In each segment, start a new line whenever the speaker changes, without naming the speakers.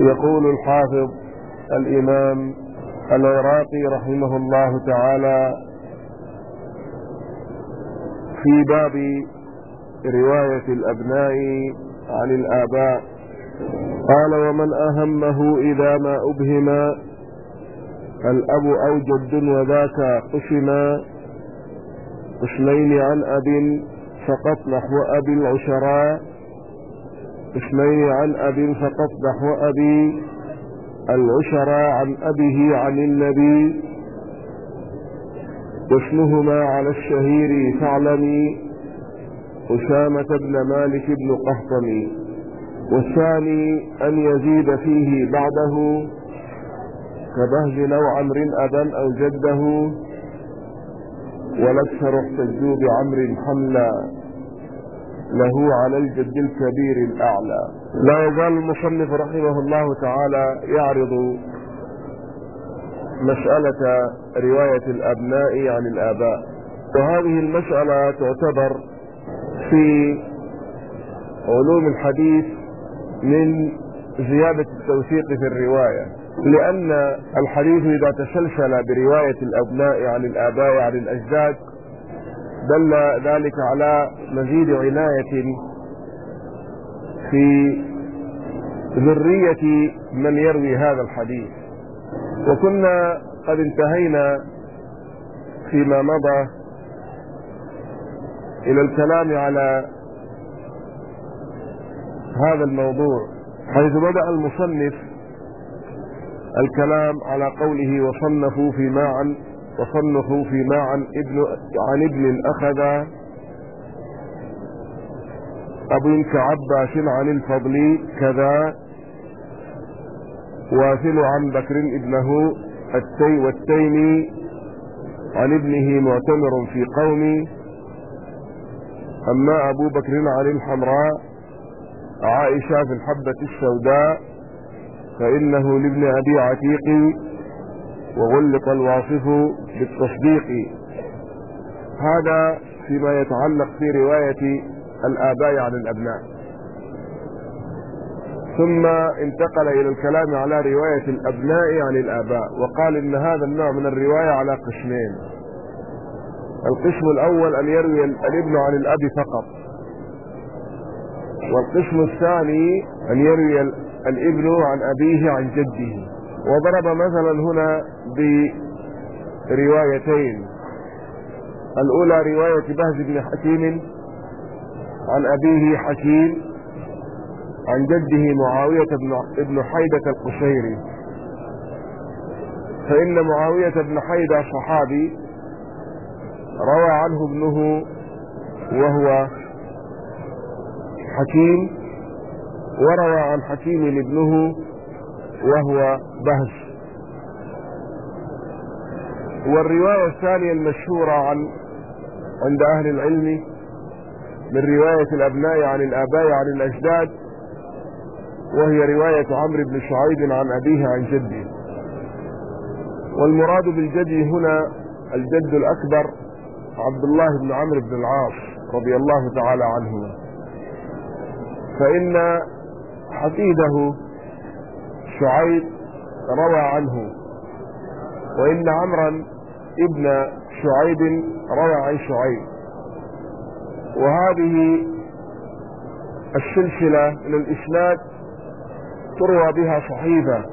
يقول الحافظ الإمام العراقي رحمه الله تعالى في باب رواية الأبناء عن الآباء. قال ومن أهمه إذا ما أبهم الأب أو جد وذاك قسما قسمين عن أب فقط نحو أبي العشراء قسمين عن أب فقط نحو أبي عن أبيه عن النبي. واسمهما على الشهير فاعلمي أسامة بن مالك بن قهطمي والثاني أن يزيد فيه بعده كبهز أو عمر أبا أو جده. والأكثر احتجوا بعمر حملا. له على الجد الكبير الأعلى. لا يزال المصنف رحمه الله تعالى يعرض مسألة رواية الأبناء عن الآباء. وهذه المسألة تعتبر في علوم الحديث من زيادة التوثيق في الرواية. لأن الحديث إذا تسلسل برواية الأبناء عن الآباء عن الأجداد دل ذلك على مزيد عناية في ذرية من يروي هذا الحديث. وكنا قد انتهينا فيما مضى إلى الكلام على هذا الموضوع حيث بدأ المصنف الكلام على قوله وصنفوا فيما عن وصنفوا فيما عن ابن عن ابن أخذ أب كعباس عن الفضل كذا واثل عن بكر ابنه التي والتيمي عن ابنه معتمر في قومي أما أبو بكر عن الحمراء عائشة في الحبة السوداء فإنه لابن أبي عتيق وغلق الواصف بالتصديق. هذا فيما يتعلق في رواية الآباء عن الأبناء. ثم انتقل إلى الكلام على رواية الأبناء عن الآباء وقال إن هذا النوع من الرواية على قسمين. القسم الأول أن يروي الابن عن الأب فقط. والقسم الثاني أن يروي الابن عن أبيه عن جده. وضرب مثلا هنا بروايتين. الأولى رواية بهز بن حكيم عن أبيه حكيم عن جده معاوية بن حيدة القشيري. فإن معاوية بن حيدة صحابي روى عنه ابنه وهو حكيم وروى عن حكيم ابنه وهو بهز. والرواية الثانية المشهورة عن عند أهل العلم من رواية الأبناء عن الآباء عن الأجداد وهي رواية عمرو بن شعيب عن أبيه عن جده. والمراد بالجد هنا الجد الأكبر عبد الله بن عمرو بن العاص رضي الله تعالى عنهما. فإن حفيده شعيب روى عنه. وإن عمرا ابن شعيب روى عن شعيب. وهذه السلسلة من الإسناد تروى بها صحيفة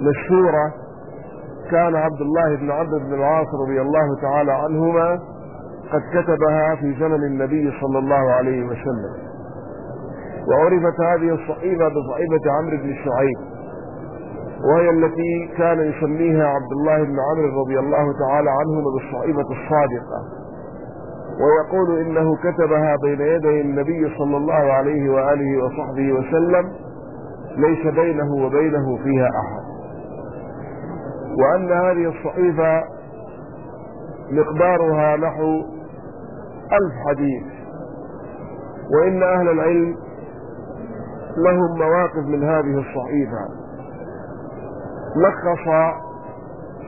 مشهورة. كان عبد الله بن عمرو بن العاص رضي الله تعالى عنهما قد كتبها في زمن النبي صلى الله عليه وسلم. وعرفت هذه الصحيفة بصحيفة عمرو بن شعيب وهي التي كان يسميها عبد الله بن عمرو رضي الله تعالى عنهما بالصحيفة الصادقة. ويقول إنه كتبها بين يدي النبي صلى الله عليه وآله وصحبه وسلم ليس بينه وبينه فيها أحد. وأن هذه الصحيفة مقدارها نحو ألف حديث. وإن أهل العلم لهم مواقف من هذه الصحيفة لخص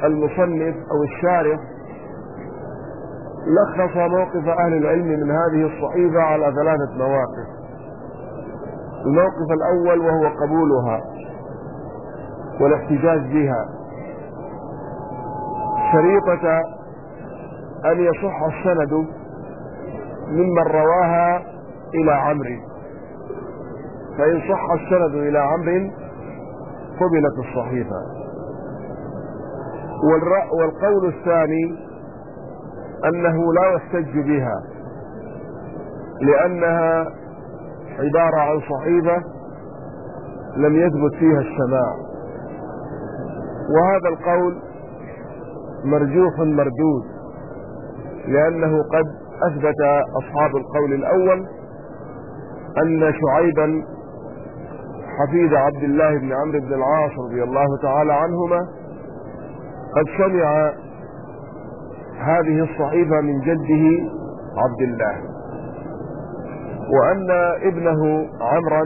المصنف أو الشارح لخص موقف أهل العلم من هذه الصحيفة على ثلاثة مواقف. الموقف الأول وهو قبولها والاحتجاج بها. شريطة أن يصح السند ممن رواها إلى عمرو. فإن صح السند إلى عمرو قبلت الصحيفة. والقول الثاني أنه لا يحتج بها لأنها عبارة عن صحيفة لم يثبت فيها السماع. وهذا القول مرجوح مردود لأنه قد أثبت أصحاب القول الأول أن شعيبا حفيد عبد الله بن عمرو بن العاص رضي الله تعالى عنهما قد سمع هذه الصحيفة من جده عبد الله وأن ابنه عمرا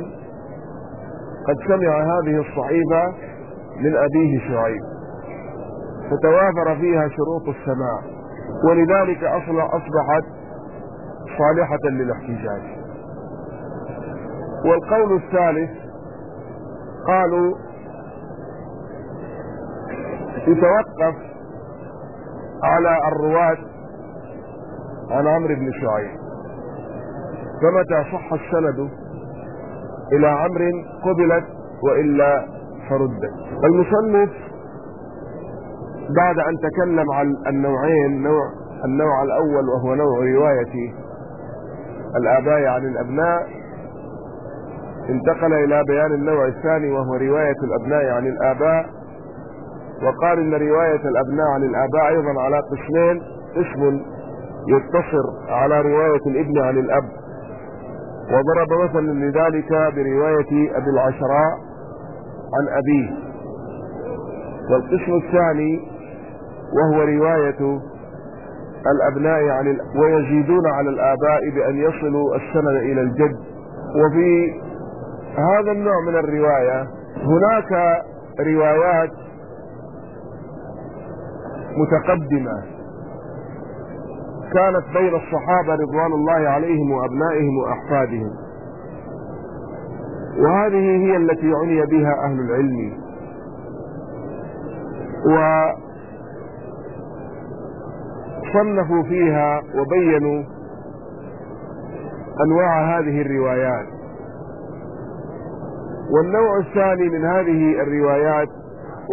قد سمع هذه الصحيفة من أبيه شعيب فتوافر فيها شروط السماع ولذلك أصبحت صالحة للاحتجاج. والقول الثالث قالوا يتوقف على الرواة عن عمرو بن شعيب. فمتى صح السند إلى عمرو قبلت وإلا فردت المصنف بعد أن تكلم عن النوعين نوع النوع الأول وهو نوع رواية الآباء عن الأبناء انتقل إلى بيان النوع الثاني وهو رواية الأبناء عن الآباء وقال إن رواية الأبناء عن الآباء أيضا على قسمين قسم يقتصر على رواية الابن عن الأب وضرب مثلا لذلك برواية أبي العشراء عن أبيه والقسم الثاني وهو رواية الأبناء عن. ويزيدون على الآباء بأن يصلوا السند إلى الجد وفي هذا النوع من الرواية هناك روايات متقدمة. كانت بين الصحابة رضوان الله عليهم وأبنائهم وأحفادهم. وهذه هي التي عني بها أهل العلم. وصنفوا فيها وبينوا أنواع هذه الروايات. والنوع الثاني من هذه الروايات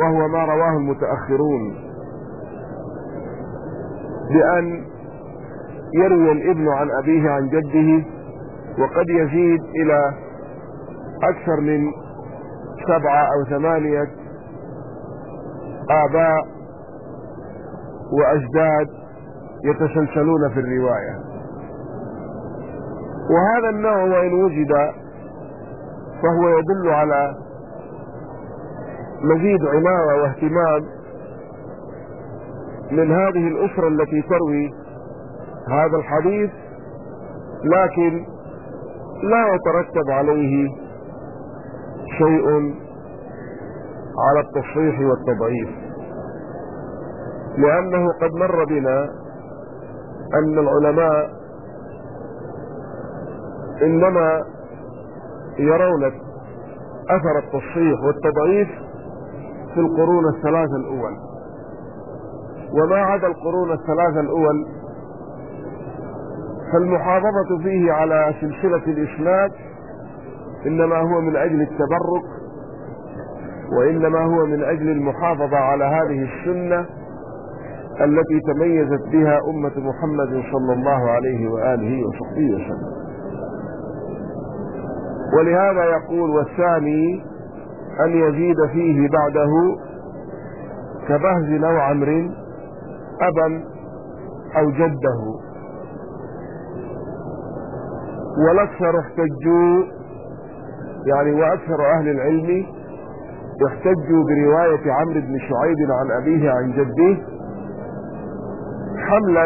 وهو ما رواه المتأخرون بأن يروي الابن عن أبيه عن جده وقد يزيد إلى أكثر من سبعة أو ثمانية آباء وأجداد يتسلسلون في الرواية. وهذا النوع وإن وجد فهو يدل على مزيد عناية واهتمام من هذه الأسرة التي تروي هذا الحديث لكن لا يترتب عليه شيء على التصحيح والتضعيف لأنه قد مر بنا أن العلماء إنما يرون أثر التصحيح والتضعيف في القرون الثلاثة الأول. وما عدا القرون الثلاثة الأول فالمحافظة فيه على سلسلة الإسناد إنما هو من أجل التبرك وإنما هو من أجل المحافظة على هذه السنة التي تميزت بها أمة محمد صلى الله عليه وآله وصحبه وسلم. ولهذا يقول والثاني أن يزيد فيه بعده كبهز أو عمر أبا أو جده. والأكثر احتجوا يعني وأكثر أهل العلم احتجوا برواية عمرو بن شعيب عن أبيه عن جده حملا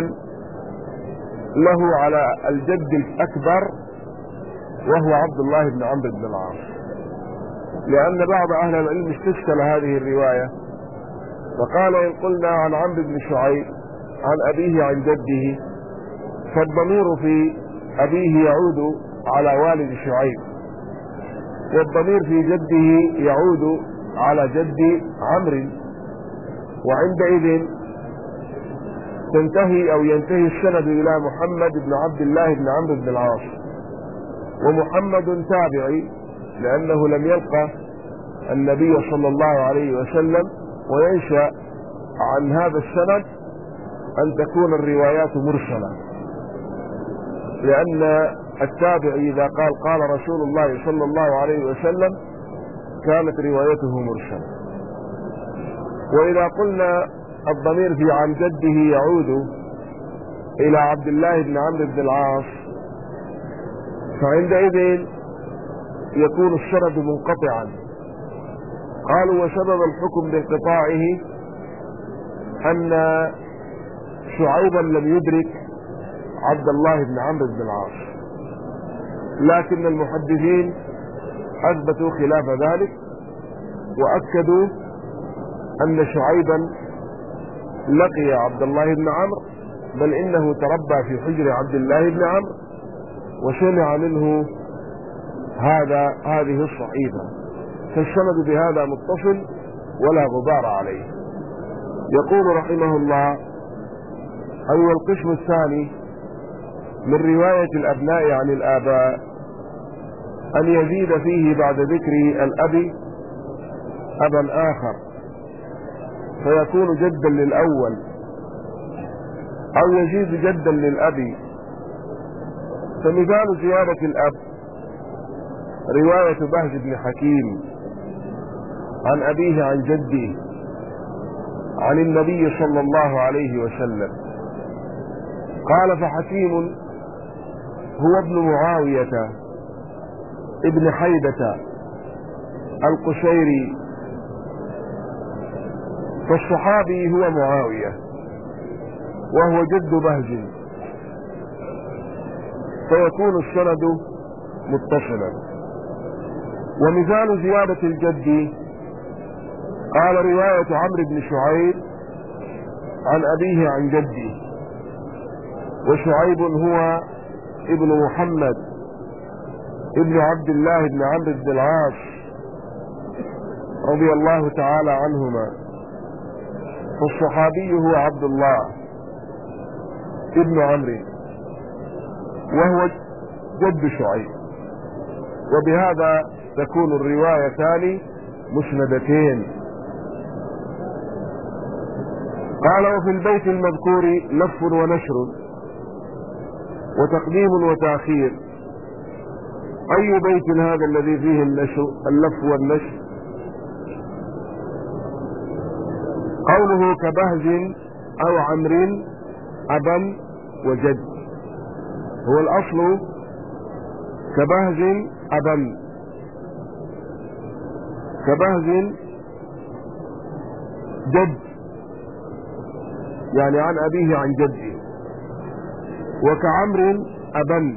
له على الجد الأكبر وهو عبد الله بن عمرو بن العاص. لأن بعض أهل العلم استشكل هذه الرواية فقال إن قلنا عن عمرو بن شعيب عن أبيه عن جده فالضمير في أبيه يعود على والد شعيب والضمير في جده يعود على جد عمرو. وعندئذ تنتهي أو ينتهي السند إلى محمد بن عبد الله بن عمرو بن العاص. ومحمد تابعي لأنه لم يلقى النبي صلى الله عليه وسلم وينشأ عن هذا السند أن تكون الروايات مرسلة. لأن التابعي إذا قال قال رسول الله صلى الله عليه وسلم كانت روايته مرسلة. وإذا قلنا الضمير في عن جده يعود إلى عبد الله بن عمرو بن العاص فعندئذ يكون السند منقطعا. قالوا وسبب الحكم بانقطاعه أن شعيبا لم يدرك عبد الله بن عمرو بن العاص. لكن المحدثين أثبتوا خلاف ذلك وأكدوا أن شعيبا لقي عبد الله بن عمرو بل إنه تربى في حجر عبد الله بن عمرو. وسمع منه هذا هذه الصحيفة فالسند بهذا متصل ولا غبار عليه. يقول رحمه الله أي القسم الثاني من رواية الأبناء عن الآباء أن يزيد فيه بعد ذكر الأب أبا آخر فيكون جدا للأول أو يزيد جدا للأب فمثال زيادة الأب رواية بهز بن حكيم عن أبيه عن جده عن النبي صلى الله عليه وسلم. قال فحكيم هو ابن معاوية ابن حيدة القشيري فالصحابي هو معاوية وهو جد بهز. فيكون السند متصلا. ومثال زيادة الجد قال رواية عمرو بن شعيب عن أبيه عن جده. وشعيب هو ابن محمد ابن عبد الله بن عمرو بن العاص رضي الله تعالى عنهما. فالصحابي هو عبد الله ابن عمرو. وهو جد شعيب. وبهذا تكون الروايتان مسندتين. قال وفي البيت المذكور لف ونشر وتقديم وتأخير. أي بيت هذا الذي فيه النشر اللف والنشر؟ قوله كبهز أو عمر ابا وجد. هو الأصل كبهز ابا كبهز جد. يعني عن أبيه عن جده. وكعمر ابا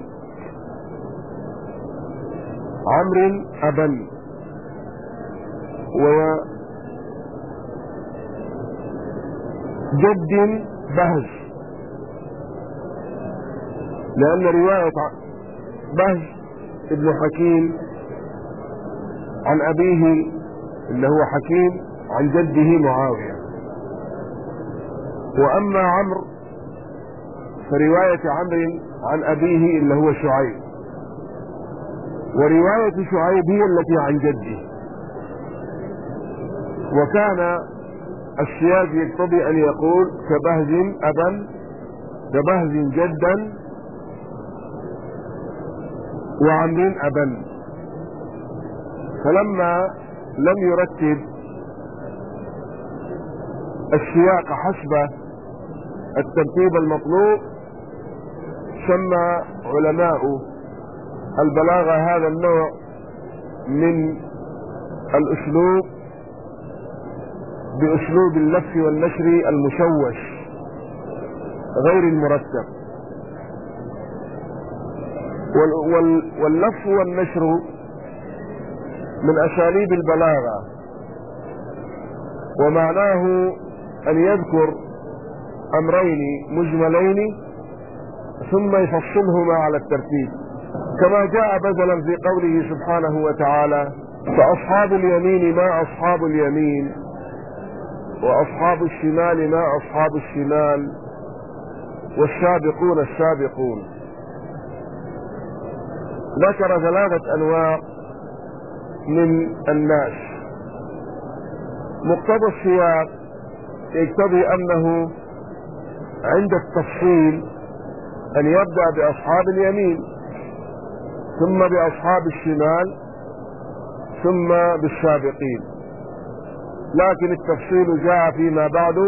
عمر ابا جد بهز. لأن رواية بهز ابن حكيم عن أبيه اللي هو حكيم عن جده معاوية. وأما عمرو فرواية عمرو عن أبيه اللي هو شعيب. ورواية شعيب هي التي عن جده. وكان السياق يقتضي أن يقول كبهز أبا كبهز جدا وعمر ابا فلما لم يرتب السياق حسب الترتيب المطلوب سمى علماء البلاغة هذا النوع من الأسلوب بأسلوب اللف والنشر المشوش غير المرتب. واللف والنشر من أساليب البلاغة. ومعناه أن يذكر أمرين مجملين ثم يفصلهما على الترتيب. كما جاء بدلا في قوله سبحانه وتعالى فأصحاب اليمين ما أصحاب اليمين وأصحاب الشمال ما أصحاب الشمال والسابقون السابقون. ذكر ثلاثة أنواع من الناس. مقتضى السياق يقتضي أنه عند التفصيل أن يبدأ بأصحاب اليمين ثم بأصحاب الشمال ثم بالسابقين. لكن التفصيل جاء فيما بعد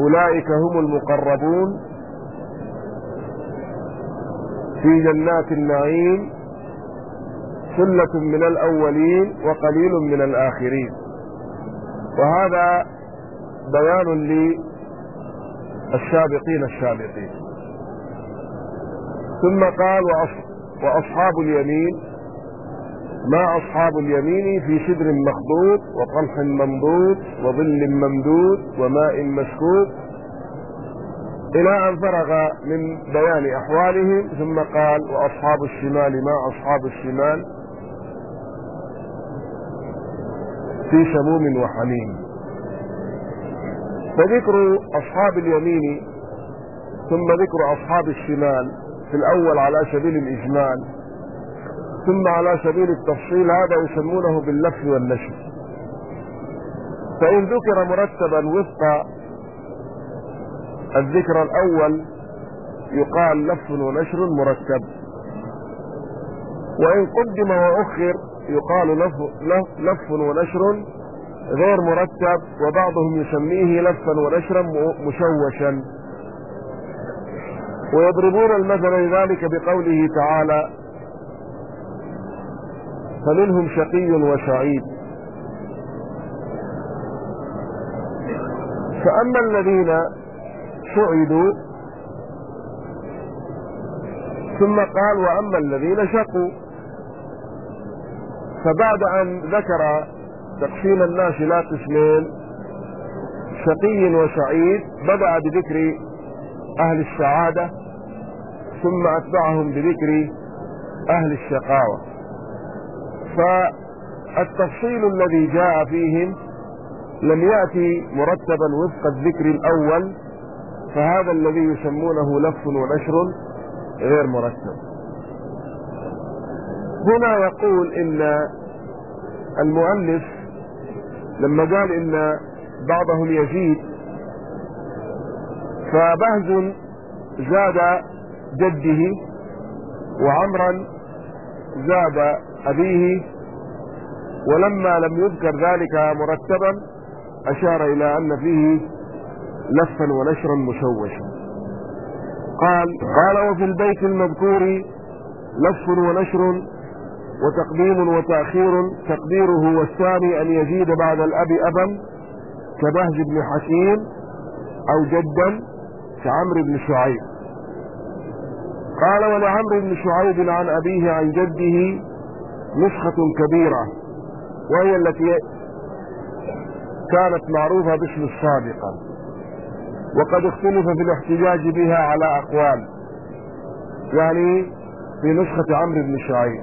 أولئك هم المقربون في جنات النعيم ثلة من الأولين وقليل من الآخرين. وهذا بيان للسابقين السابقين. ثم قال وأصحاب اليمين. ما أصحاب اليمين؟ في شدر مخضوط وطلح منضود وظل ممدود وماء مسكوب إلى أن فرغ من بيان أحوالهم ثم قال وأصحاب الشمال ما أصحاب الشمال؟ في سموم وحميم. فذكر أصحاب اليمين ثم ذكر أصحاب الشمال في الأول على سبيل الإجمال ثم على سبيل التفصيل هذا يسمونه باللف والنشر. فإن ذكر مرتبا وفق الذكر الأول يقال لف ونشر مرتب. وإن قدم وأخر يقال لف, لف, لف ونشر غير مرتب وبعضهم يسميه لفا ونشرا مشوشا. ويضربون المثل لذلك بقوله تعالى فمنهم شقي وسعيد. فأما الذين سعدوا ثم قال وأما الذين شقوا فبعد أن ذكر تقسيم الناس إلى قسمين شقي وسعيد بدأ بذكر أهل السعادة ثم أتبعهم بذكر أهل الشقاوة. فالتفصيل الذي جاء فيهم لم يأتي مرتبا وفق الذكر الأول فهذا الذي يسمونه لف ونشر غير مرتب هنا يقول إن المؤلف لما قال إن بعضهم يزيد فبهز زاد جده وعمرا زاد أبيه ولما لم يذكر ذلك مرتبا أشار إلى أن فيه لفا ونشرا مشوشا. قال قال وفي البيت المذكور لف ونشر وتقديم وتأخير تقديره والثاني أن يزيد بعد الأب أبا كبهز بن حكيم أو جدا كعمرو بن شعيب. قال ولعمرو بن شعيب عن أبيه عن جده نسخة كبيرة وهي التي كانت معروفة باسم السابقة. وقد اختلف في الاحتجاج بها على أقوال يعني في نسخة عمرو بن شعيب.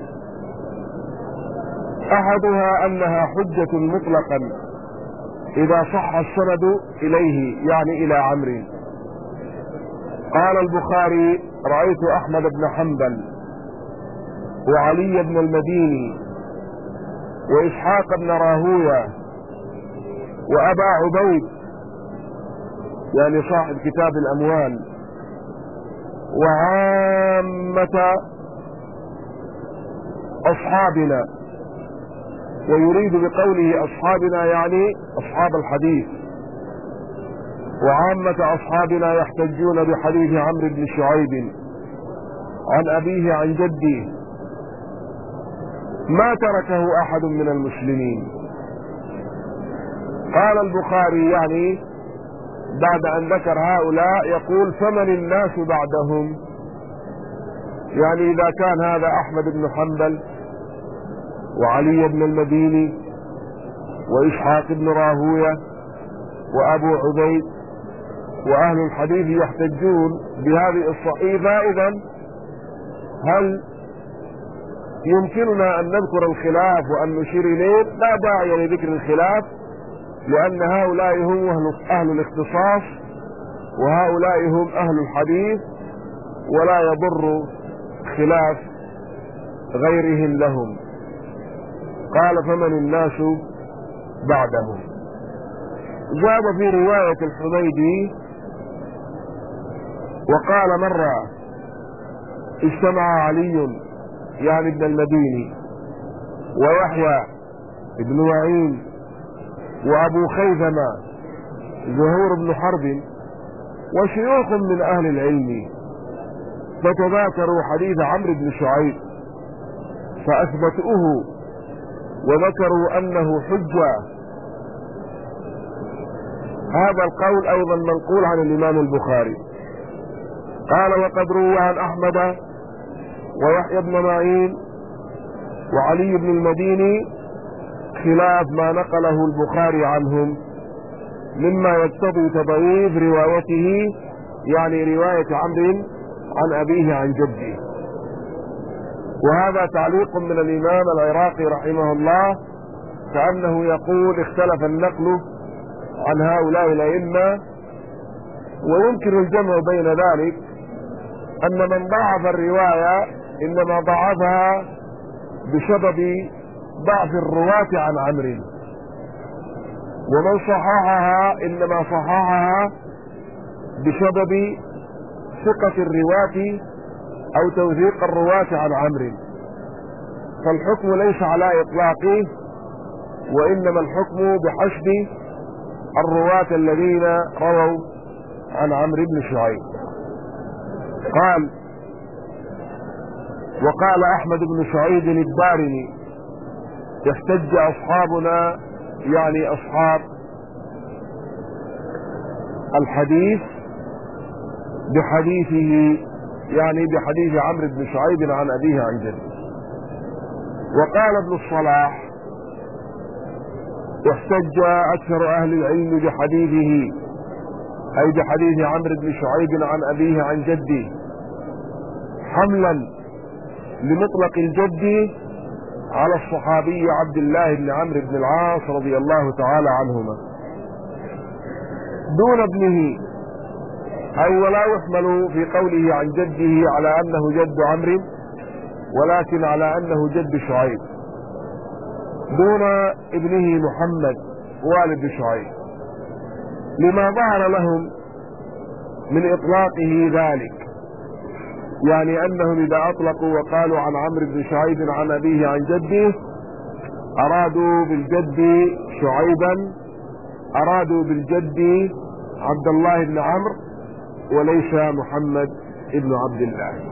أحدها أنها حجة مطلقا إذا صح السند إليه يعني إلى عمرو. قال البخاري رأيت أحمد بن حنبل وعلي بن المديني وإسحاق بن راهوية وأبا عبيد يعني صاحب كتاب الأموال. وعامة أصحابنا. ويريد بقوله أصحابنا يعني أصحاب الحديث. وعامة أصحابنا يحتجون بحديث عمرو بن شعيب. عن أبيه عن جده. ما تركه أحد من المسلمين. قال البخاري يعني بعد أن ذكر هؤلاء يقول فمن الناس بعدهم؟ يعني إذا كان هذا أحمد بن حنبل وعلي بن المديني وإسحاق بن راهوية وأبو عبيد وأهل الحديث يحتجون بهذه الصحيفة إذا هل يمكننا أن نذكر الخلاف وأن نشير إليه؟ لا داعي لذكر الخلاف. لأن هؤلاء هم أهل الاختصاص وهؤلاء هم أهل الحديث ولا يضر خلاف غيرهم لهم. قال فمن الناس بعدهم جاب في رواية الحميدي وقال مرة اجتمع علي يعني ابن المديني ويحيى ابن معين وأبو خيثمة زهور بن حرب وشيوخ من أهل العلم. فتذاكروا حديث عمرو بن شعيب فأثبتوه وذكروا أنه حجة. هذا القول أيضا منقول عن الإمام البخاري. قال وقد روى عن أحمد ويحيى بن معين وعلي بن المديني خلاف ما نقله البخاري عنهم مما يقتضي تضعيف روايته يعني رواية عمرو عن أبيه عن جده. وهذا تعليق من الإمام العراقي رحمه الله كأنه يقول اختلف النقل عن هؤلاء الأئمة ويمكن الجمع بين ذلك أن من ضعف الرواية إنما ضعفها بسبب ضعف الرواة عن عمرو. ومن صححها إنما صححها بسبب ثقة الرواة أو توثيق الرواة عن عمرو. فالحكم ليس على إطلاقه وإنما الحكم بحسب الرواة الذين رووا عن عمرو بن شعيب. قال وقال أحمد بن سعيد الدارمي يحتج أصحابنا يعني أصحاب الحديث بحديثه يعني بحديث عمرو بن شعيب عن أبيه عن جده. وقال ابن الصلاح احتج أكثر أهل العلم بحديثه أي بحديث عمرو بن شعيب عن أبيه عن جده حملا لمطلق الجد على الصحابي عبد الله بن عمرو بن العاص رضي الله تعالى عنهما. دون ابنه. أي ولا يحمل في قوله عن جده على أنه جد عمرو ولكن على أنه جد شعيب. دون ابنه محمد والد شعيب. لما ظهر لهم من إطلاقه ذلك. يعني أنهم إذا أطلقوا وقالوا عن عمرو بن شعيب عن أبيه عن جده أرادوا بالجد شعيبا أرادوا بالجد عبد الله بن عمرو وليس محمد بن عبد الله.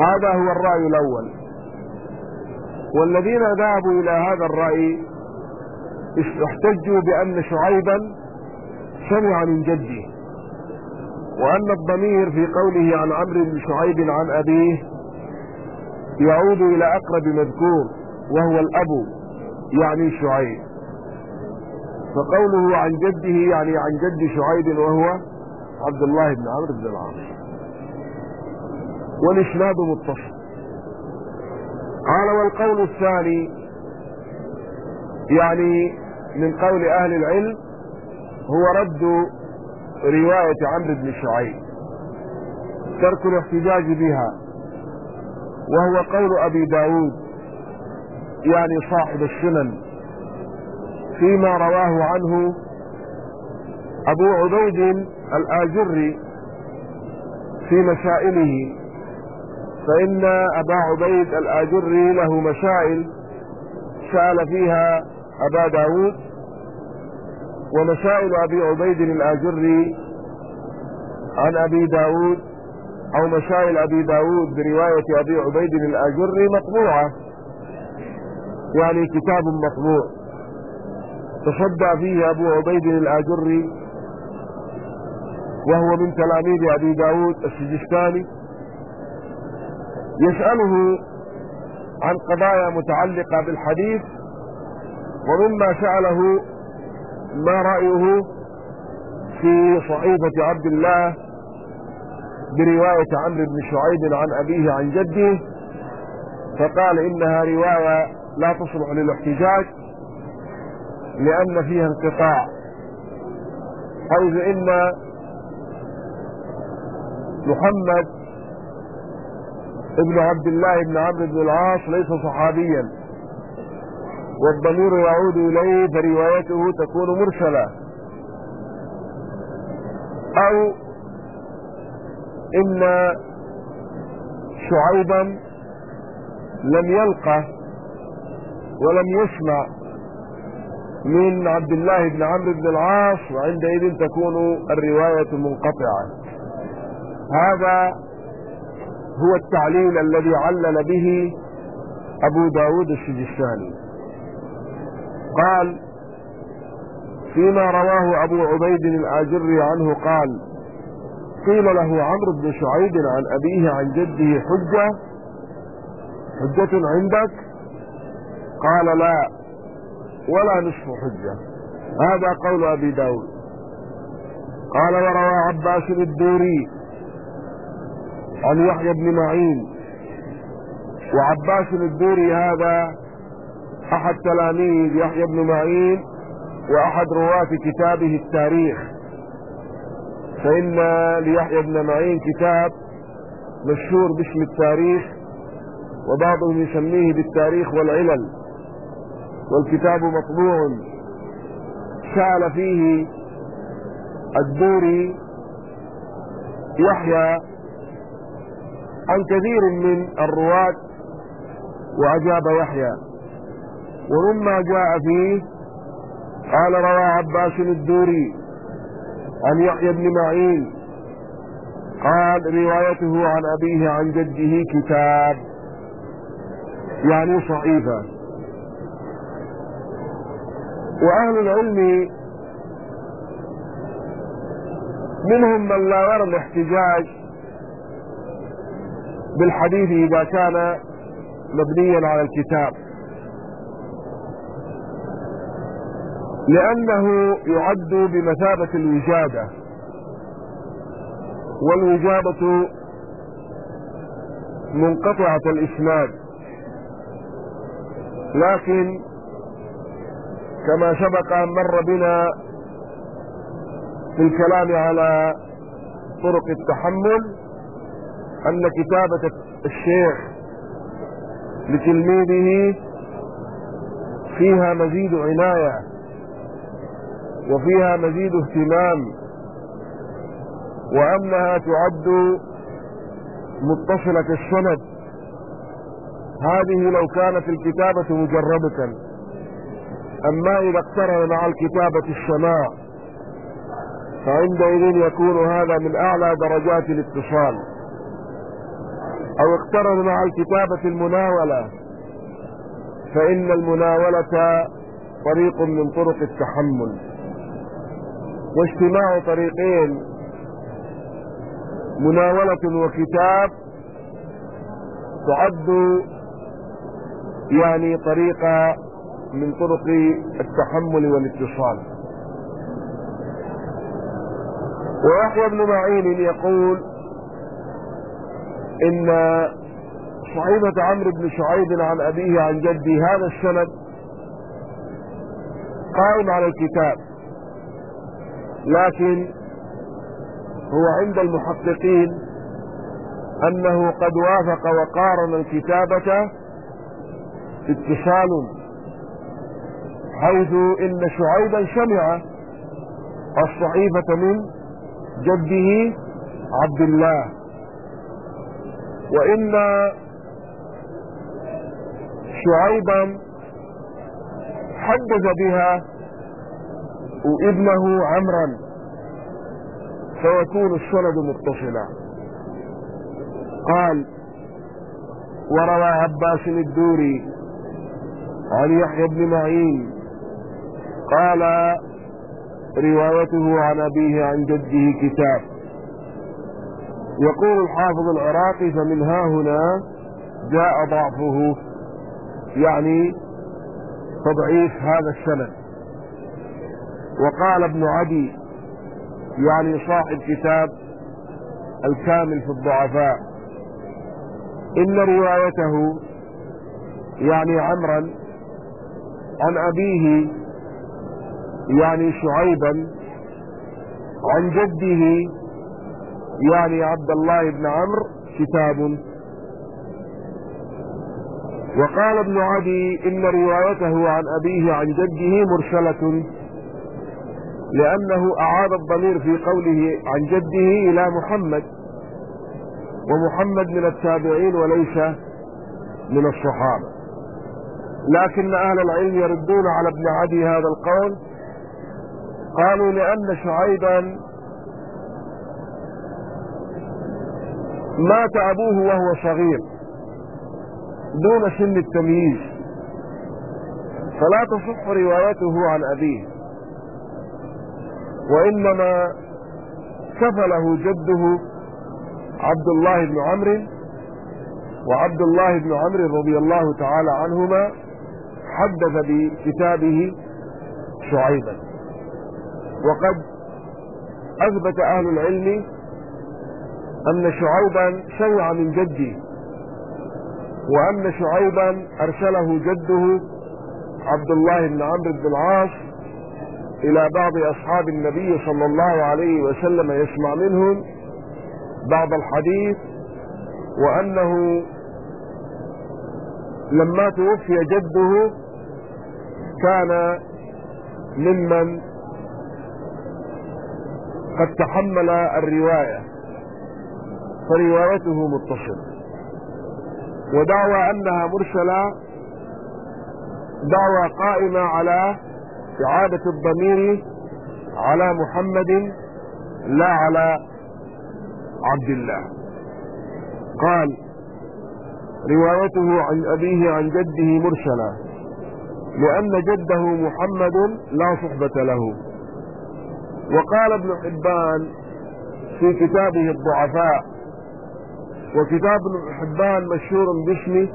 هذا هو الرأي الأول. والذين ذهبوا إلى هذا الرأي احتجوا بأن شعيبا سمع من جده. وأن الضمير في قوله عن عمرو بن شعيب عن أبيه يعود إلى أقرب مذكور وهو الأب يعني شعيب. فقوله عن جده يعني عن جد شعيب وهو عبد الله بن عمرو بن العاص. والإسناد متصل. قال والقول الثاني يعني من قول أهل العلم هو رد رواية عمرو بن شعيب. ترك الاحتجاج بها. وهو قول أبي داود يعني صاحب السنن فيما رواه عنه أبو عبيد الآجري في مسائله فإن أبا عبيد الآجري له مسائل سأل فيها أبا داود ومسائل أبي عبيد الآجري عن أبي داود أو مسائل أبي داود برواية أبي عبيد الآجري مطبوعة. يعني كتاب مطبوع. تصدى فيه أبو عبيد الآجري وهو من تلاميذ أبي داود السجستاني. يسأله عن قضايا متعلقة بالحديث ومما سأله ما رأيه في صحيفة عبد الله برواية عمرو بن شعيب عن أبيه عن جده فقال إنها رواية لا تصلح للاحتجاج لأن فيها انقطاع. حيث إن محمد ابن عبد الله بن عمرو بن العاص ليس صحابيا. والضمير يعود إليه فروايته تكون مرسلة. أو إن شعيبا لم يلقى ولم يسمع من عبد الله بن عمرو بن العاص وعندئذ تكون الرواية منقطعة. هذا هو التعليل الذي علل به أبو داود السجستاني. قال فيما رواه أبو عبيد الآجري عنه قال قيل له عمرو بن شعيب عن أبيه عن جده حجة حجة عندك؟ قال لا ولا نصف حجة. هذا قول أبي داود. قال وروى عباس الدوري عن يحيى بن معين. وعباس الدوري هذا أحد تلاميذ يحيى بن معين وأحد رواة كتابه التاريخ. فإن ليحيى بن معين كتاب مشهور باسم التاريخ وبعضهم يسميه بالتاريخ والعلل والكتاب مطبوع. سأل فيه الدوري يحيى عن كثير من الرواة وأجاب يحيى. ومما جاء فيه قال روى عباس الدوري عن يحيى بن معين قال روايته عن أبيه عن جده كتاب يعني صحيفة. وأهل العلم منهم من لا يرى الاحتجاج بالحديث إذا كان مبنيا على الكتاب. لأنه يعد بمثابة الوجادة والوجادة منقطعة الإسناد. لكن كما سبق أن مر بنا في الكلام على طرق التحمل أن كتابة الشيخ لتلميذه فيها مزيد عناية. وفيها مزيد اهتمام. وأنها تعد متصلة السند. هذه لو كانت الكتابة مجربة أما إذا اقترن مع الكتابة السماع فعندئذ يكون هذا من أعلى درجات الاتصال. أو اقترن مع الكتابة المناولة فإن المناولة طريق من طرق التحمل. واجتماع طريقين مناولة وكتاب تعد يعني طريقة من طرق التحمل والاتصال. ويحيى بن معين يقول إن صحيفة عمرو بن شعيب عن أبيه عن جدي هذا السند قائم على الكتاب. لكن هو عند المحققين أنه قد وافق وقارن الكتابة اتصال حيث إن شعيبا سمع الصحيفة من جده عبد الله. وإن شعيبا حدث بها وابنه عمرا فيكون السند متصلا. قال وروى عباس الدوري عن يحيى بن معين. قال روايته عن أبيه عن جده كتاب. يقول الحافظ العراقي فمن ها هنا جاء ضعفه. يعني تضعيف هذا السند. وقال ابن عدي يعني صاحب كتاب الكامل في الضعفاء إن روايته يعني عمرا عن أبيه يعني شعيبا عن جده يعني عبد الله بن عمرو كتاب. وقال ابن عدي إن روايته عن أبيه عن جده مرسلة. لأنه أعاد الضمير في قوله عن جده إلى محمد ومحمد من التابعين وليس من الصحابة. لكن أهل العلم يردون على ابن عدي هذا القول قالوا لأن شعيبا مات أبوه وهو صغير دون سن التمييز. فلا تصح روايته عن أبيه. وإنما كفله جده عبد الله بن عمرو وعبد الله بن عمرو رضي الله تعالى عنهما حدث بكتابه شعيبا. وقد أثبت أهل العلم أن شعيبا سمع من جده وأن شعيبا أرسله جده عبد الله بن عمرو بن العاص إلى بعض أصحاب النبي صلى الله عليه وسلم يسمع منهم بعض الحديث وأنه لما توفي جده كان ممن قد تحمل الرواية فروايته متصلة. ودعوى أنها مرسلة دعوى قائمة على إعادة الضمير على محمد لا على عبد الله. قال روايته عن أبيه عن جده مرسلة لأن جده محمد لا صحبة له. وقال ابن حبان في كتابه الضعفاء وكتاب ابن حبان مشهور باسم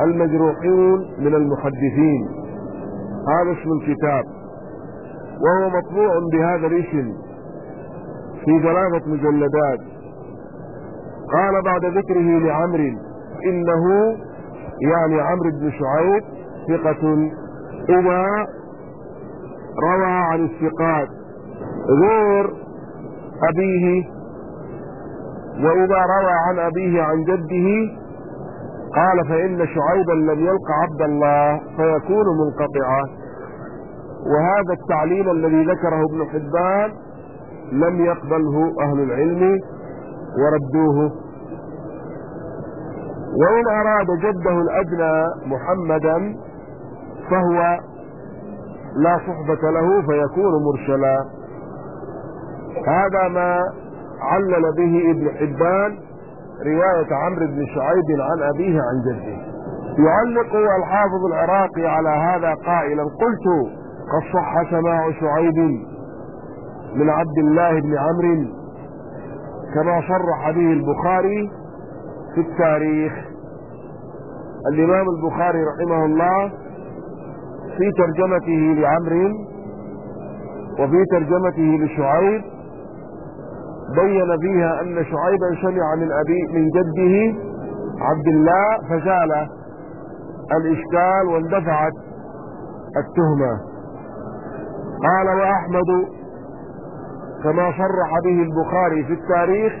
المجروحون من المحدثين. هذا اسم الكتاب وهو مطبوع بهذا الاسم في ثلاثة مجلدات. قال بعد ذكره لعمر إنه يعني عمرو بن شعيب ثقة. إذا روى عن الثقات غير أبيه وإذا روى عن أبيه عن جده قال فإن شعيبا لم يلق عبد الله فيكون منقطعا. وهذا التعليل الذي ذكره ابن حبان لم يقبله أهل العلم وردوه. وإن أراد جده الأدنى محمدا فهو لا صحبة له فيكون مرسلا هذا ما علل به ابن حبان رواية عمرو بن شعيب عن أبيه عن جده. يعلق الحافظ العراقي على هذا قائلا قلت قد صح سماع شعيب من عبد الله بن عمرو كما صرح به البخاري في التاريخ. الإمام البخاري رحمه الله في ترجمته لعمر وفي ترجمته لشعيب بين فيها أن شعيبا سمع من أبي من جده عبد الله فزال الإشكال واندفعت التهمة. قال وأحمد كما صرح به البخاري في التاريخ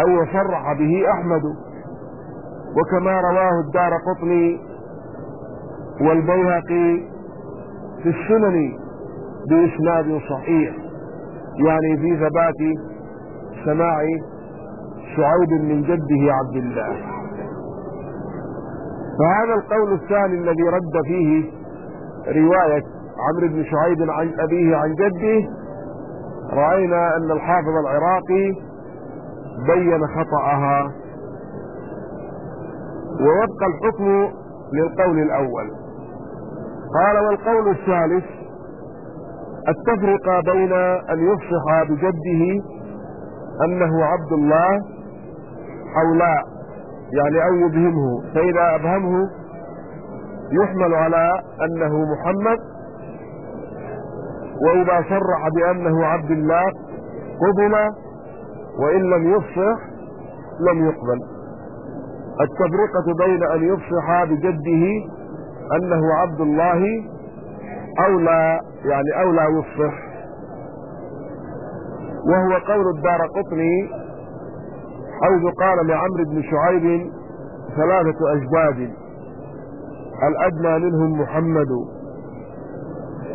أو صرح به أحمد وكما رواه الدار قطني والبيهقي في السنن بإسناد صحيح. يعني في ثبات سماع شعيب من جده عبد الله. فهذا القول الثاني الذي رد فيه رواية عمرو بن شعيب عن أبيه عن جده رأينا أن الحافظ العراقي بين خطأها. ويبقى الحكم للقول الأول. قال والقول الثالث التفرقة بين أن يفصح بجده أنه عبد الله أو لا يعني أو يبهمه. فإذا أبهمه يحمل على أنه محمد وإذا صرح بأنه عبد الله قبل وإن لم يفصح لم يقبل. التفرقة بين أن يفصح بجده أنه عبد الله أو لا يعني أو لا يفصح. وهو قول الدار قطني حيث قال لعمرو بن شعيب ثلاثة أجداد الأدنى منهم محمد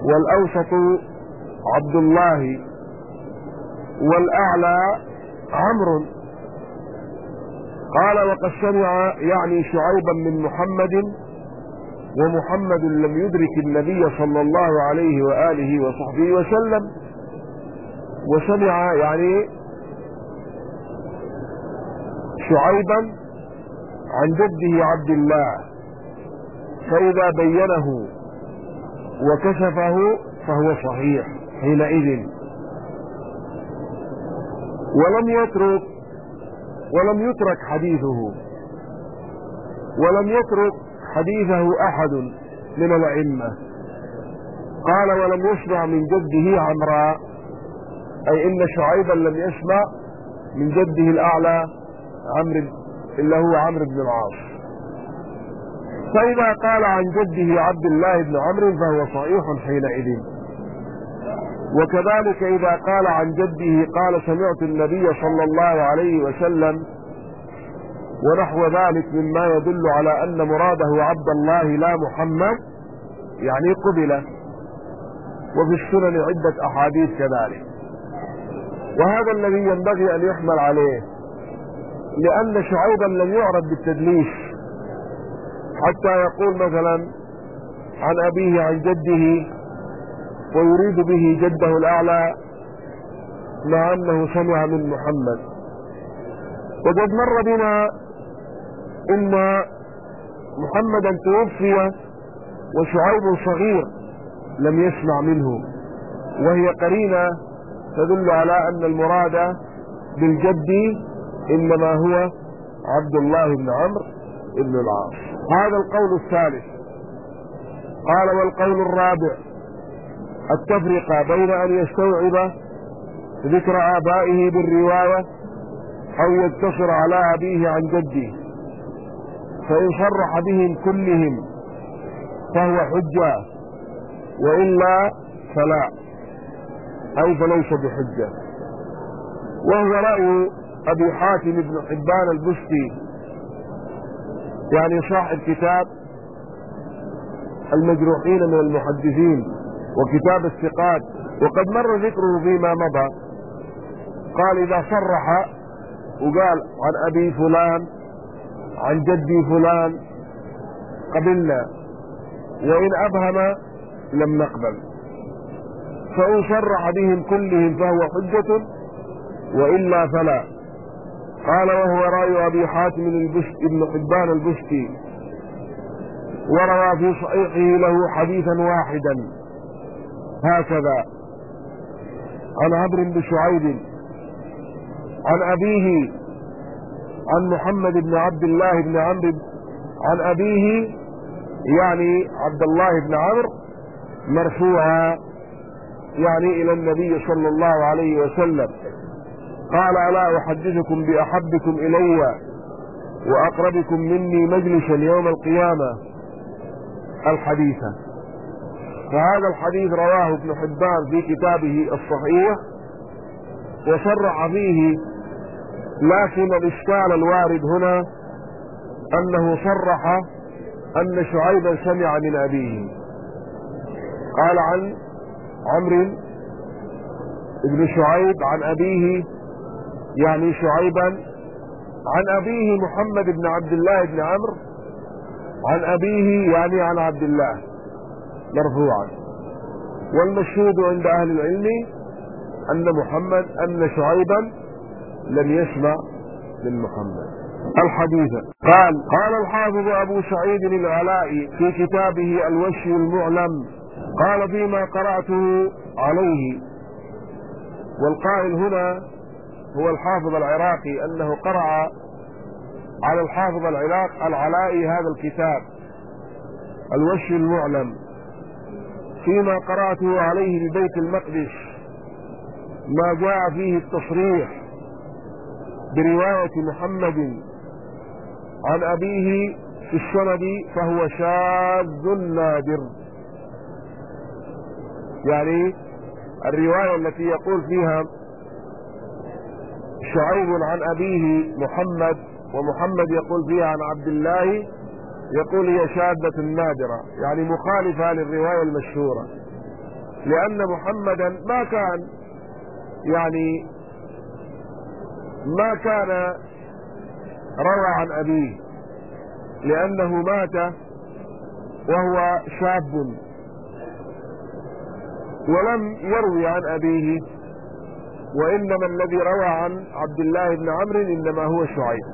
والأوسط عبد الله والأعلى عمرو. قال وقد سمع يعني شعيبا من محمد ومحمد لم يدرك النبي صلى الله عليه وآله وصحبه وسلم. وسمع يعني شعيبا عن جده عبد الله فإذا بينه وكشفه فهو صحيح حينئذ. ولم يترك ولم يترك حديثه ولم يترك حديثه أحد من الأئمة. قال ولم يسمع من جده عمراء أي إن شعيبا لم يسمع من جده الأعلى عمرو إلا هو عمرو بن العاص. فإذا قال عن جده عبد الله بن عمرو فهو صحيح حينئذ. وكذلك إذا قال عن جده قال سمعت النبي صلى الله عليه وسلم ونحو ذلك مما يدل على أن مراده عبد الله لا محمد يعني قبل وفي السنن عدة أحاديث كذلك. وهذا الذي ينبغي أن يحمل عليه لأن شعيبا لم يعرف بالتدليس. حتى يقول مثلا عن أبيه عن جده ويريد به جده الأعلى مع أنه سمع من محمد. وقد مر بنا إن محمدا توفي وشعيب صغير لم يسمع منه وهي قرينة تدل على أن المراد بالجد إنما هو عبد الله بن عمرو بن العاص. هذا القول الثالث. قال والقول الرابع. التفرقة بين أن يستوعب ذكر آبائه بالرواية أو يقتصر على أبيه عن جده. فإن صرح بهم كلهم فهو حجة وإلا فلا. أو فليس بحجة. وهو رأي أبي حاتم بن حبان البستي يعني صاحب كتاب المجروحين من المحدثين وكتاب الثقات وقد مر ذكره فيما مضى. قال إذا صرح وقال عن أبي فلان عن جدي فلان قبلنا وإن أبهم لم نقبل. فإن صرح بهم كلهم فهو حجة وإلا فلا. قال وهو رأي أبي حاتم البشت ابن حبان البشتي. وروى في صحيحه له حديثا واحدا. هكذا. عن عمرو بن شعيب. عن أبيه. عن محمد بن عبد الله بن عمرو. عن أبيه يعني عبد الله بن عمرو مرفوعا يعني إلى النبي صلى الله عليه وسلم. قال ألا أحدثكم بأحبكم إلي وأقربكم مني مجلسا يوم القيامة؟ الحديث. فهذا الحديث رواه ابن حبان في كتابه الصحيح وصرح فيه لكن الإشكال الوارد هنا أنه صرح أن شعيبا سمع من أبيه. قال عن عمرو بن شعيب عن أبيه يعني شعيبا عن أبيه محمد بن عبد الله بن عمرو عن أبيه يعني عن عبد الله مرفوعا. والمشهود عند أهل العلم أن محمد أن شعيبا لم يسمع من محمد. الحديث قال قال الحافظ أبو سعيد العلائي في كتابه الوشي المعلم قال فيما قرأته عليه. والقائل هنا هو الحافظ العراقي أنه قرأ على الحافظ العراق العلائي هذا الكتاب الوشي المعلم فيما قرأته عليه ببيت المقدس. ما جاء فيه التصريح برواية محمد عن أبيه في السند فهو شاذ نادر. يعني الرواية التي يقول فيها شعيب عن أبيه محمد ومحمد يقول فيها عن عبد الله يقول هي شاذة نادرة يعني مخالفة للرواية المشهورة. لأن محمدا ما كان يعني ما كان روى عن أبيه لأنه مات وهو شاب. ولم يروي عن أبيه وإنما الذي روى عن عبد الله بن عمرو إنما هو شعيب.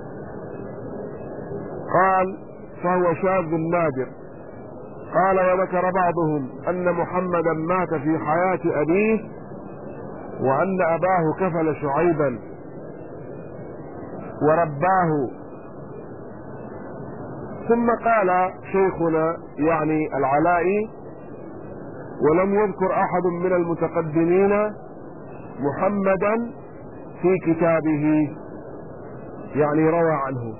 قال فهو شاذ نادر. قال وذكر بعضهم أن محمدا مات في حياة أبيه وأن أباه كفل شعيبا. ورباه. ثم قال شيخنا يعني العلائي ولم يذكر أحد من المتقدمين محمدا في كتابه يعني روى عنه.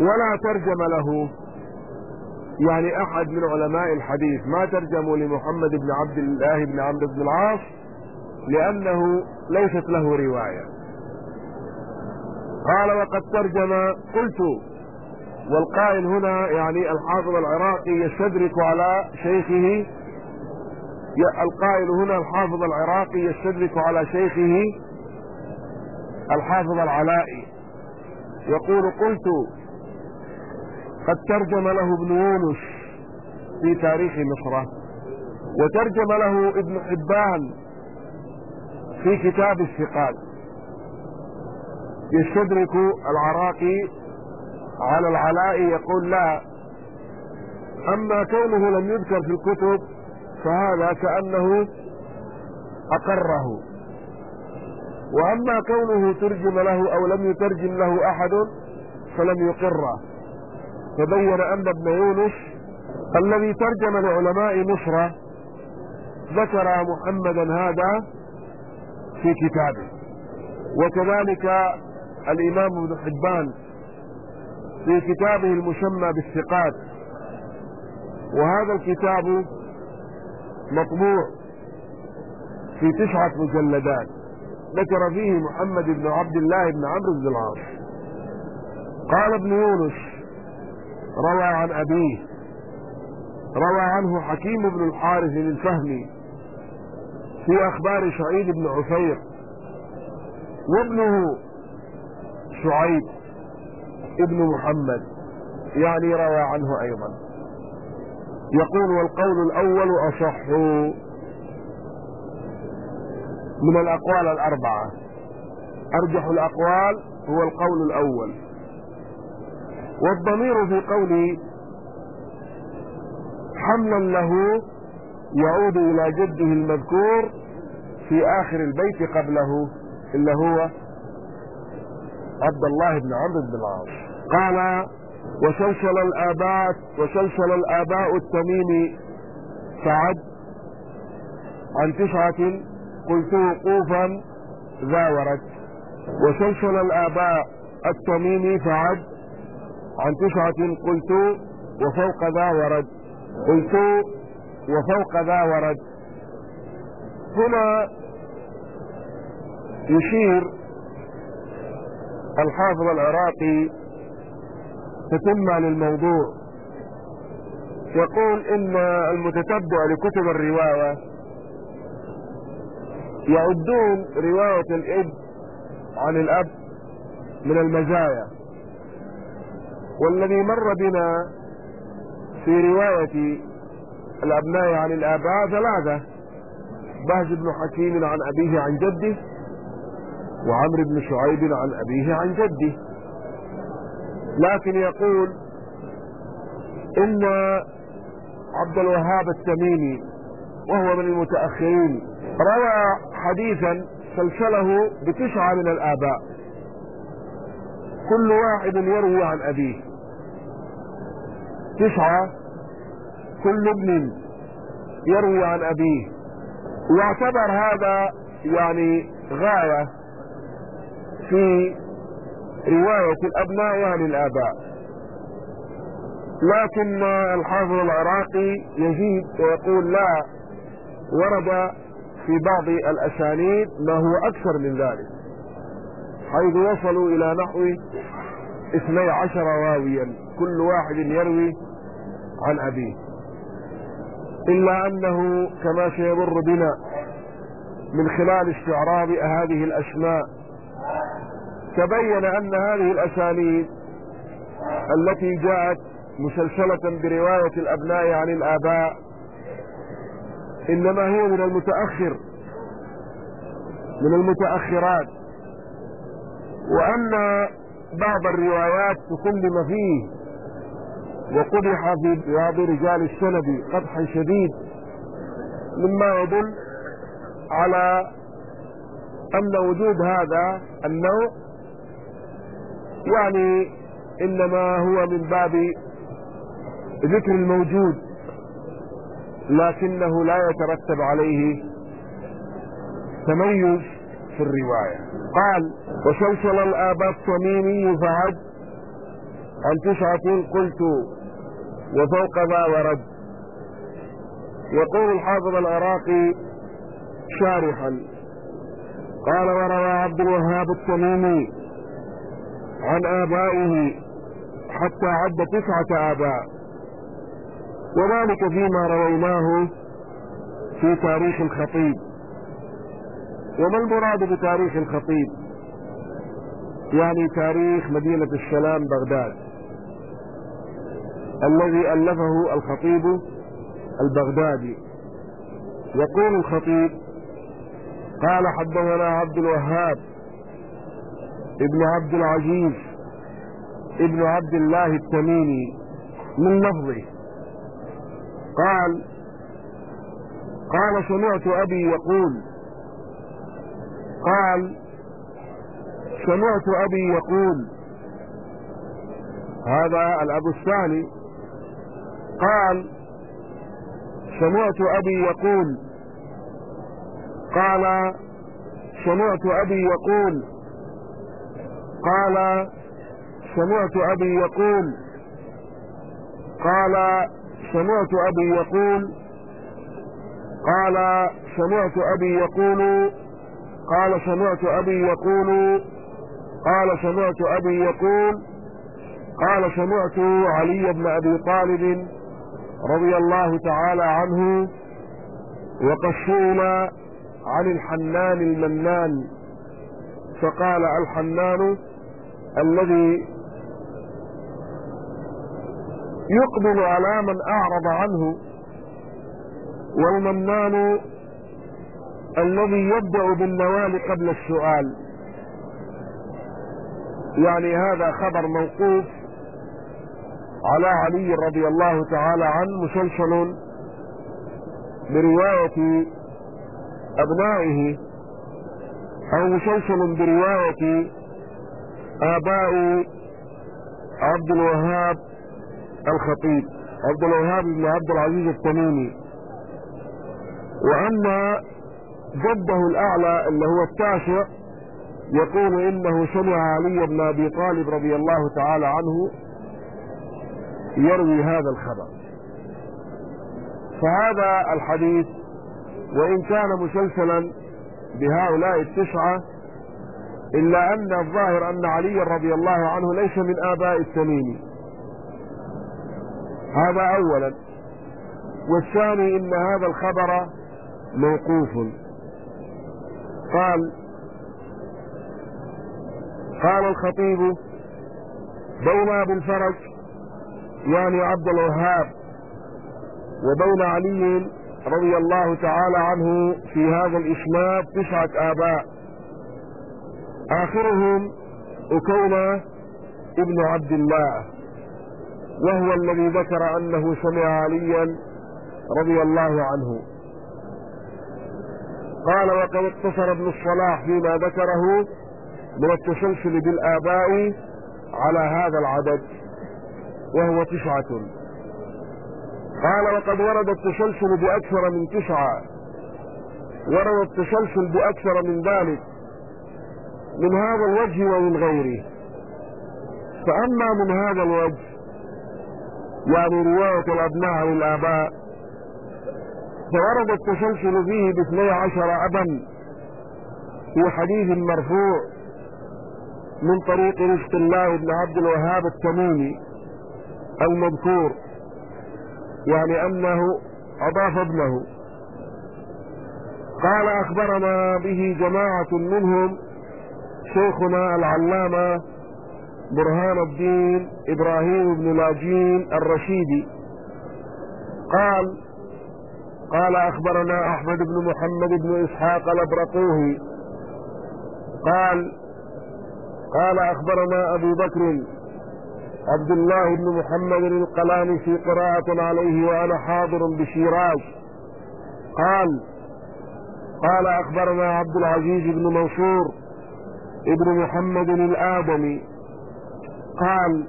ولا ترجم له يعني أحد من علماء الحديث. ما ترجموا لمحمد بن عبد الله بن عمرو بن العاص لأنه ليست له رواية. قال وقد ترجم قلت والقائل هنا يعني الحافظ العراقي يستدرك على شيخه القائل هنا الحافظ العراقي يستدرك على شيخه الحافظ العلائي. يقول قلت قد ترجم له ابن يونس في تاريخ مصر وترجم له ابن حبان في كتاب الثقات يستدرك العراقي على العلاء يقول لا. أما كونه لم يذكر في الكتب فهذا كأنه أقره. وأما كونه ترجم له أو لم يترجم له أحد فلم يقره. تبين أن ابن يونس الذي ترجم لعلماء مصر ذكر محمدا هذا في كتابه. وكذلك الإمام ابن حبان في كتابه المسمى بالثقات. وهذا الكتاب مطبوع في تسعة مجلدات. ذكر فيه محمد بن عبد الله بن عمرو بن العاص. قال ابن يونس روى عن أبيه روى عنه حكيم بن الحارث الفهمي في أخبار سعيد بن عفير وابنه شعيب. ابن محمد يعني روى عنه أيضا. يقول والقول الأول أصح من الأقوال الأربعة. أرجح الأقوال هو القول الأول. والضمير في قولي حملا له يعود إلى جده المذكور في آخر البيت قبله إلا هو عبد الله بن عمرو بن العاص. قال وسلسل الآباء وسلسل الآباء التميمي فعد عن تسعة قلت وقوفا ذا ورد. وسلسل الآباء التميمي فعد عن تسعة قلت وفوق ذا ورد. قلت وفوق ذا ورد. هنا يشير الحافظ العراقي تتمة للموضوع يقول إن المتتبع لكتب الرواية يعدون رواية الإب عن الأب من المزايا. والذي مر بنا في رواية الأبناء عن الاباء ثلاثة بهز بن حكيم عن أبيه عن جده وعمرو بن شعيب عن أبيه عن جده. لكن يقول إن عبد الوهاب التميمي وهو من المتأخرين روى حديثا سلسله بتسعة من الآباء. كل واحد يروي عن أبيه. تسعة كل ابن يروي عن أبيه. واعتبر هذا يعني غاية في رواية الأبناء يعني الآباء. لكن الحافظ العراقي يزيد ويقول لا ورد في بعض الأسانيد ما هو أكثر من ذلك حيث وصلوا إلى نحو اثني عشر راويا كل واحد يروي عن أبيه. إلا أنه كما سيمر بنا من خلال استعراض هذه الأسماء تبين أن هذه الأسانيد التي جاءت مسلسلة برواية الأبناء عن الآباء إنما هي من المتأخر من المتأخرات. وأن بعض الروايات تكلم فيه وقدح في بعض رجال السند قدحا شديد مما يدل على أن وجود هذا النوع يعني إنما هو من باب ذكر الموجود لكنه لا يترتب عليه تميز في الرواية. قال وسلسل الآباء التميمي فعد عن تسعة قلت وفوق ذا ورد. يقول الحافظ العراقي شارحا قال وروى عبد الوهاب التميمي عن آبائه حتى عد تسعة آباء. وذلك فيما رويناه في تاريخ الخطيب. وما المراد بتاريخ الخطيب؟ يعني تاريخ مدينة السلام بغداد. الذي ألفه الخطيب البغدادي. يقول الخطيب قال حدثنا عبد الوهاب ابن عبد العزيز ابن عبد الله التميمي من لفظه. قال قال سمعت أبي يقول. قال سمعت أبي يقول. هذا الأب الثاني. قال سمعت أبي يقول. قال سمعت أبي يقول. قال سمعت أبي يقول قال سمعت أبي يقول قال سمعت أبي يقول قال سمعت أبي يقول قال سمعت أبي يقول قال سمعت علي بن أبي طالب رضي الله تعالى عنه وقد عن الحنان المنان فقال الحنان الذي يقبل على من أعرض عنه والمنان الذي يبدأ بالنوال قبل السؤال. يعني هذا خبر موقوف على علي رضي الله تعالى عنه مسلسل برواية أبنائه أو مسلسل برواية آباء عبد الوهاب الخطيب عبد الوهاب بن عبد العزيز التميمي. وأما جده الأعلى اللي هو التاسع يقول إنه سمع علي بن أبي طالب رضي الله تعالى عنه يروي هذا الخبر. فهذا الحديث وإن كان مسلسلا بهؤلاء التسعة إلا أن الظاهر أن علي رضي الله عنه ليس من آباء التميمي هذا أولا. والثاني إن هذا الخبر موقوف. قال قال الخطيب بين ابو الفرج يعني عبد الوهاب وبين علي رضي الله تعالى عنه في هذا الإسناد تسعة آباء. آخرهم اكيمة ابن عبد الله وهو الذي ذكر أنه سمع عليا رضي الله عنه. قال وقد اقتصر ابن الصلاح فيما ذكره من التسلسل بالآباء على هذا العدد وهو تسعة. قال وقد ورد التسلسل بأكثر من تسعة ورد التسلسل بأكثر من ذلك من هذا الوجه ومن غيره. فأما من هذا الوجه يعني رواية الأبناء عن الآباء فورد التسلسل فيه باثني عشر أبا في حديث مرفوع من طريق رزق الله بن عبد الوهاب التميمي المذكور يعني أنه أضاف ابنه. قال أخبرنا به جماعة منهم شيخنا العلامة برهان الدين إبراهيم بن لاجين الرشيدي. قال قال أخبرنا أحمد بن محمد بن إسحاق الأبرقوهي. قال قال أخبرنا أبو بكر عبد الله بن محمد القلاني في قراءة عليه وأنا حاضر بشيراز. قال قال أخبرنا عبد العزيز بن منصور ابن محمد الآدمي. قال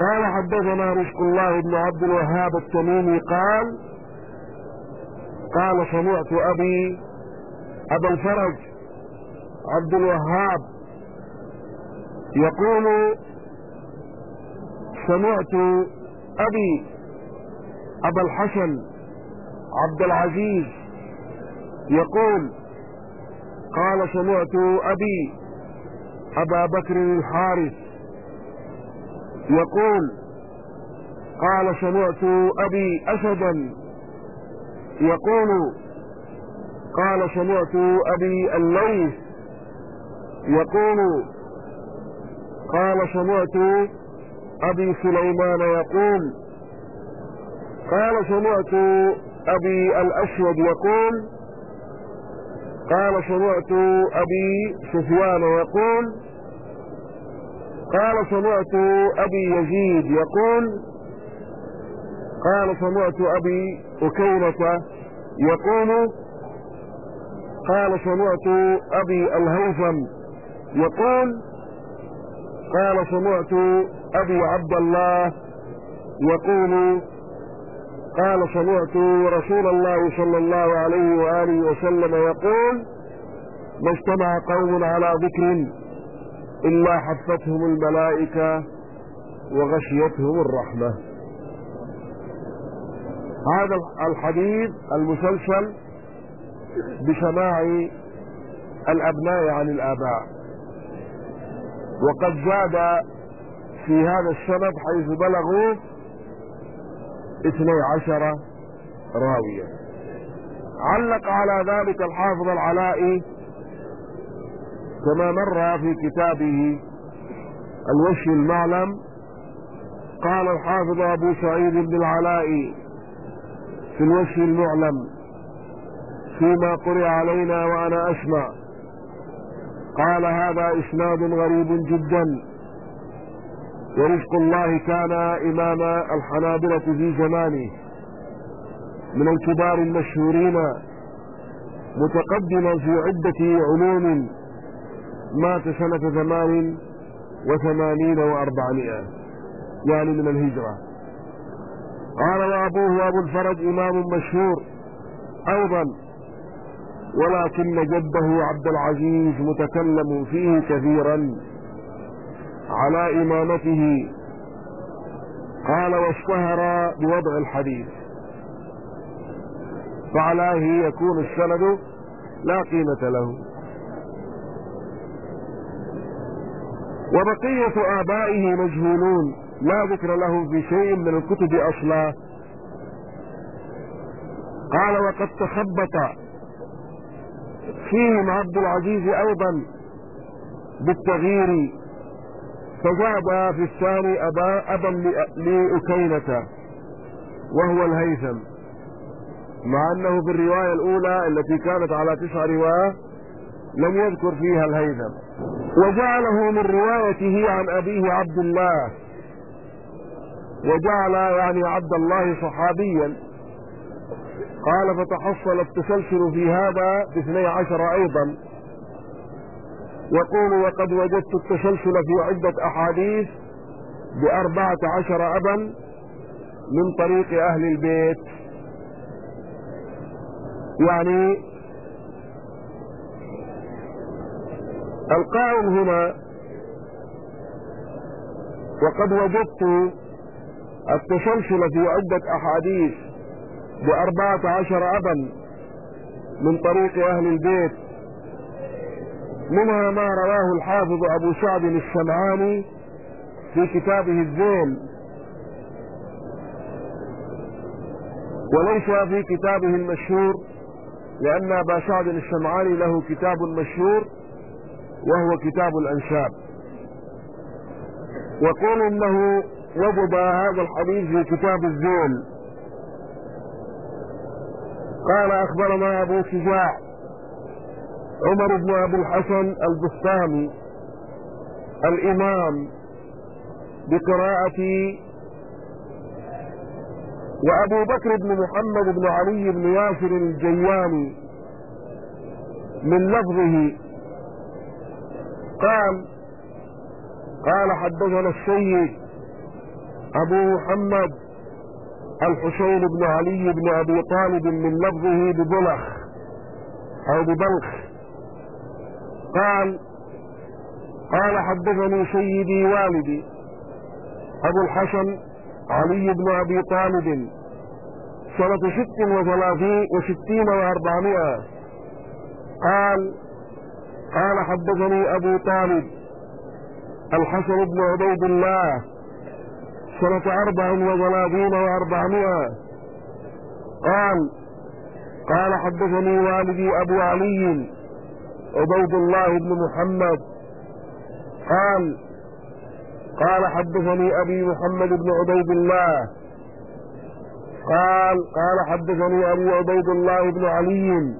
قال حدثنا رزق الله بن عبد الوهاب التميمي قال قال سمعت أبي أبا الفرج عبد الوهاب يقول سمعت أبي أبا الحسن عبد العزيز يقول قال سمعت أبي أبا بكر الحارث يقول قال سمعت أبي أسدا يقول قال سمعت أبي الليث يقول قال سمعت أبي سليمان يقول قال سمعت أبي الأسود يقول قال سمعت أبي سفيان يقول قال سمعت أبي يزيد يقول قال سمعت أبي أكينة يقول قال سمعت أبي الهيثم يقول قال سمعت أبي عبد الله يقول قال سمعت رسول الله صلى الله عليه وآله وسلم يقول ما اجتمع قوم على ذكر إلا حفتهم الملائكة وغشيتهم الرحمة. هذا الحديث المسلسل بسماع الأبناء عن الآباء. وقد زاد في هذا السند حيث بلغوا اثني عشر راوية. علق على ذلك الحافظ العلائي كما مر في كتابه الوش المعلم. قال الحافظ أبو سعيد بن العلائي في الوش المعلم فيما قرئ علينا وأنا أسمع قال هذا إسناد غريب جدا. ورزق الله كان إمام الحنابلة في زمانه. من الكبار المشهورين متقدما في عدة علوم مات سنة ثمان وثمانين وأربعمائة يعني من الهجرة. قال وأبوه أبو الفرج إمام مشهور أيضا ولكن جده عبد العزيز متكلم فيه كثيرا. على إمامته. قال واشتهر بوضع الحديث. فعلاه يكون السند لا قيمة له. وبقية آبائه مجهولون لا ذكر لهم في شيء من الكتب أصلا. قال وقد تخبط فيهم عبد العزيز أيضا بالتغيير فزاد في الثاني أبا أبا لأكينة وهو الهيثم مع أنه في الرواية الأولى التي كانت على تسع رواية لم يذكر فيها الهيثم. وجعله من روايته عن أبيه عبد الله وجعل يعني عبد الله صحابيا. قال فتحصل التسلسل في هذا باثني عشر أيضا. يقول وقد وجدت التسلسل في عدة أحاديث بأربعة عشر أبا من طريق أهل البيت. يعني القائل هنا وقد وجدت التسلسل في عدة أحاديث بأربعة عشر أبا من طريق أهل البيت. منها ما رواه الحافظ أبو سعد السمعاني في كتابه الزين وليس في كتابه المشهور لأن أبا سعد السمعاني له كتاب مشهور وهو كتاب الأنساب. وقول انه وجد هذا الحديث في كتاب الزين قال أخبرنا أبو شجاع عمر بن ابي الحسن البستاني الإمام بقراءة وأبو بكر بن محمد بن علي بن ياسر الجياني من لفظه قال قال حدثنا السيد أبو محمد الحسين بن علي بن أبي طالب من لفظه ببلخ أو ببلخ. قال قال حدثني سيدي والدي أبو الحسن علي بن أبي طالب سنة ست وثلاثين وستين وأربعمائة. قال قال حدثني أبو طالب الحسن بن عبيد الله سنة أربع وثلاثين وأربعمائة. قال قال حدثني والدي أبو علي عبيد الله بن محمد. قال قال حدثني أبي محمد بن عبيد الله. قال قال حدثني أبو عبيد الله بن علي.